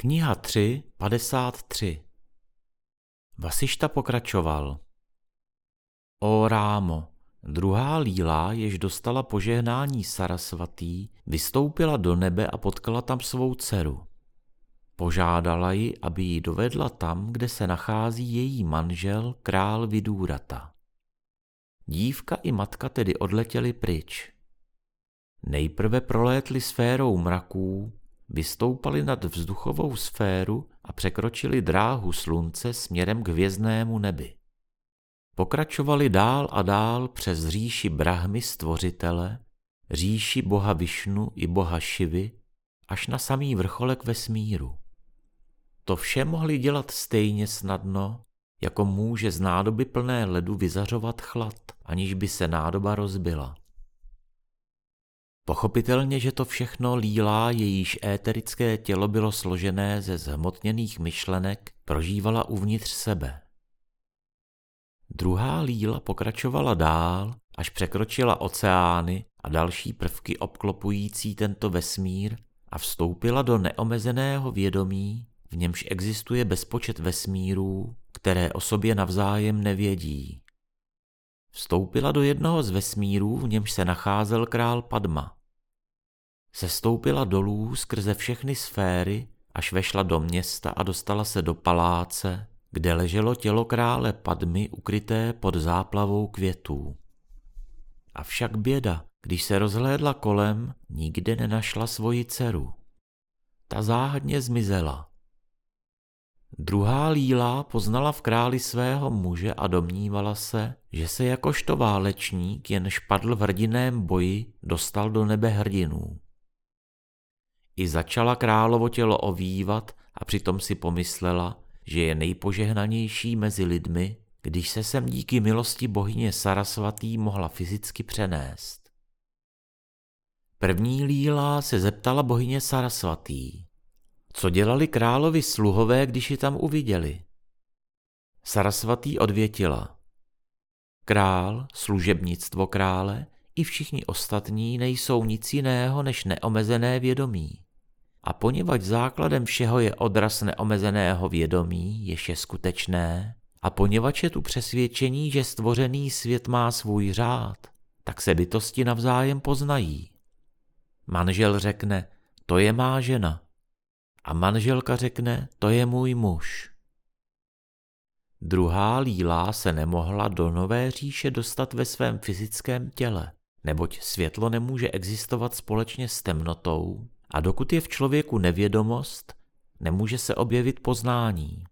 Kniha 3, 53 Vasišta pokračoval. O rámo, druhá líla, jež dostala požehnání Sarasvatý, vystoupila do nebe a potkala tam svou dceru. Požádala ji, aby ji dovedla tam, kde se nachází její manžel, král Vidúrata. Dívka i matka tedy odletěli pryč. Nejprve prolétli sférou mraků, vystoupali nad vzduchovou sféru a překročili dráhu slunce směrem k hvězdnému nebi. Pokračovali dál a dál přes říši Brahmy stvořitele, říši boha Višnu i boha Šivy, až na samý vrcholek vesmíru. To vše mohli dělat stejně snadno, jako může z nádoby plné ledu vyzařovat chlad, aniž by se nádoba rozbila. Pochopitelně, že to všechno lílá, jejíž éterické tělo bylo složené ze zhmotněných myšlenek, prožívala uvnitř sebe. Druhá líla pokračovala dál, až překročila oceány a další prvky obklopující tento vesmír a vstoupila do neomezeného vědomí, v němž existuje bezpočet vesmírů, které o sobě navzájem nevědí. Vstoupila do jednoho z vesmírů, v němž se nacházel král Padma. Sestoupila dolů skrze všechny sféry, až vešla do města a dostala se do paláce, kde leželo tělo krále Padmy ukryté pod záplavou květů. Avšak běda, když se rozhlédla kolem, nikde nenašla svoji dceru. Ta záhadně zmizela. Druhá líla poznala v králi svého muže a domnívala se, že se jakožto válečník, jen špadl v hrdinném boji, dostal do nebe hrdinů. I začala královo tělo ovývat a přitom si pomyslela, že je nejpožehnanější mezi lidmi, když se sem díky milosti bohyně Sarasvatý mohla fyzicky přenést. První líla se zeptala bohyně Sarasvatý, co dělali královi sluhové, když ji tam uviděli. Sarasvatý odvětila. Král, služebnictvo krále i všichni ostatní nejsou nic jiného než neomezené vědomí. A poněvadž základem všeho je odraz neomezeného vědomí, jež je skutečné, a poněvadž je tu přesvědčení, že stvořený svět má svůj řád, tak se bytosti navzájem poznají. Manžel řekne, to je má žena. A manželka řekne, to je můj muž. Druhá lílá se nemohla do nové říše dostat ve svém fyzickém těle, neboť světlo nemůže existovat společně s temnotou, a dokud je v člověku nevědomost, nemůže se objevit poznání.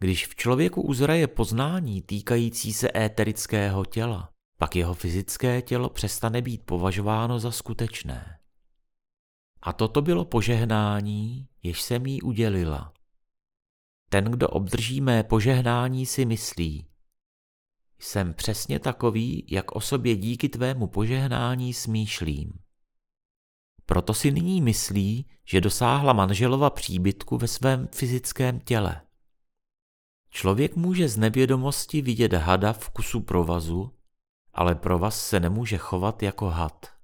Když v člověku uzraje poznání týkající se éterického těla, pak jeho fyzické tělo přestane být považováno za skutečné. A toto bylo požehnání, jež jsem jí udělila. Ten, kdo obdrží mé požehnání, si myslí, jsem přesně takový, jak o sobě díky tvému požehnání smýšlím. Proto si nyní myslí, že dosáhla manželova příbytku ve svém fyzickém těle. Člověk může z nevědomosti vidět hada v kusu provazu, ale provaz se nemůže chovat jako had.